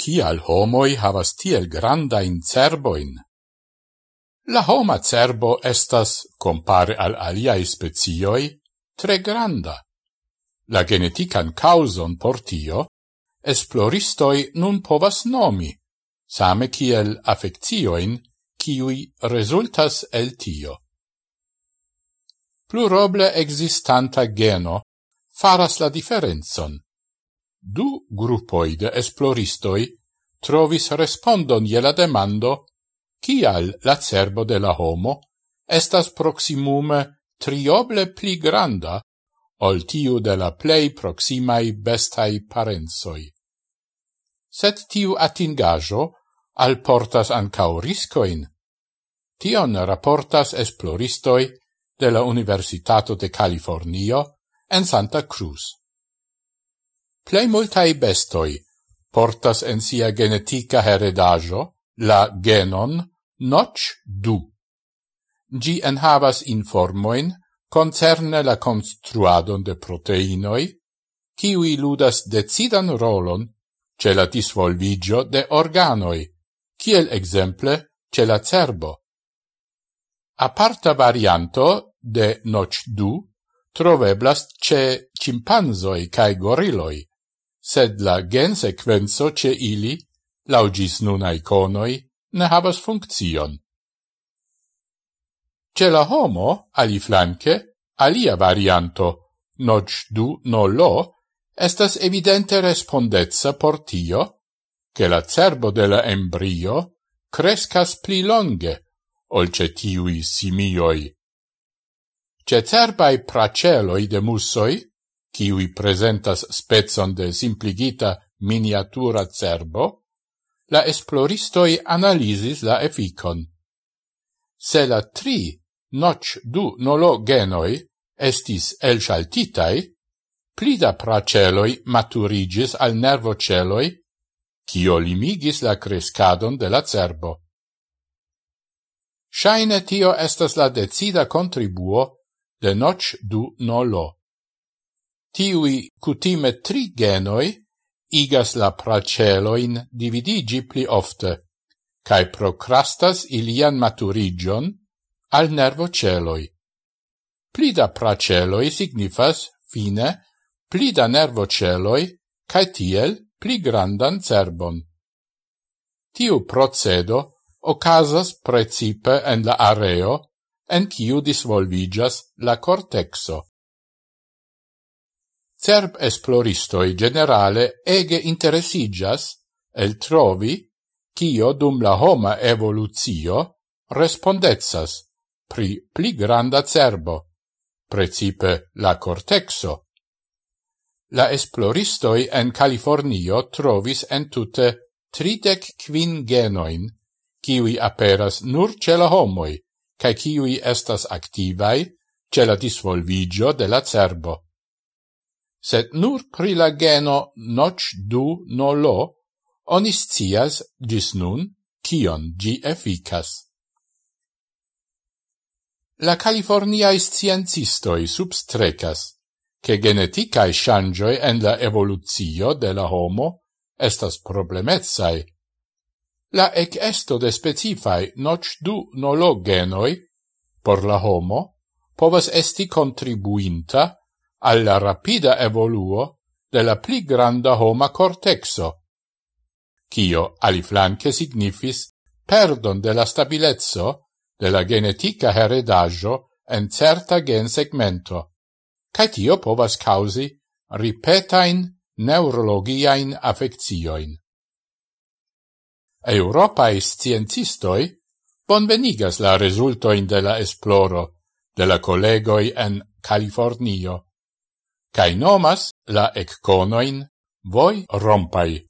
Cial homoi havas tiel grandain cerboin? La homa cerbo estas, compare al aliai spezioi, tre granda. La genetican causon por tio, esploristoi nun povas nomi, same kiel affeccioin, kiui resultas el tio. Pluroble existanta geno faras la differenzon, Du gruppoi de esploristoi trovis respondon je la demando «Cial la cerbo de la homo estas proximume trioble pli granda ol tiu de la plei proximai bestai parensoi. Sed tiu atingajo al portas ancau riscoin. Tion raportas esploristoi de la Universitato de Californio en Santa Cruz. Plei multai bestoi portas en sia genetica heredajo la genon notch du. Gi enhavas informoin concerne la construadon de proteinoi, kiwi ludas decidan rolon ce la disvolvigio de organoi, kiel exemple ce la cerbo. Aparta varianto de notch du troveblas ce cimpanzoi cae goriloi, sed la gen sequenzo ce ili, laugis nuna iconoi, ne habas funccion. Ce la homo, ali flanque, alia varianto, noc du no lo, estas evidente respondezza por tio, che la cerbo de la embrio crescas pli longe, olce tiui simioi. Ce cerbai praceloi de mussoi kiui presentas spezon de simpligita miniatura cerbo, la esploristoi analisis la efficon. Se la tri noc du nolo genoi estis elshaltitai, plida praceloi maturigis al nervoceloi, cio limigis la crescadon de la cerbo. Shaine tio estas la decida contribuo de noc du nolo tiui cutime tri genoi igas la praceloin dividigi pli ofte, cae procrastas ilian maturigion al nervo celoi. Plida praceloi signifas, fine, plida nervo celoi, cae tiel pli grandan cerbon. Tiu procedo ocasas precipe en la areo en kiu disvolvigas la cortexo. Serb esploristoi generale ege interesigas el trovi cio dum la homa evoluzio respondezas pri pli granda cerbo, precipe la cortexo. La esploristoi en Californio trovis en tutte tridec quin genoin, kiwi aperas nur ce la homoi, cae ciui estas activai ce la disvolvigio de la cerbo sed nur pri la geno noc du nolo, onis cias gis nun cion gi efficas. La Californiae sciencistoi substrecas che geneticae shangioi en la evoluzio de la homo estas problemetsai. La ec esto de specifai noc du nolo genoi por la homo povas esti contribuinta alla rapida evoluo de la pli granda homa cortexo, cio aliflanque signifis perdon de la stabilezzo de la genetica heredaggio en certa gen segmento, cae tio povas causi ripetain neurologiain affeccioin. Europae sciencistoi bonvenigas la resultoin de la esploro de la collegoi en Californio, cae nomas la ecconoin voi rompai.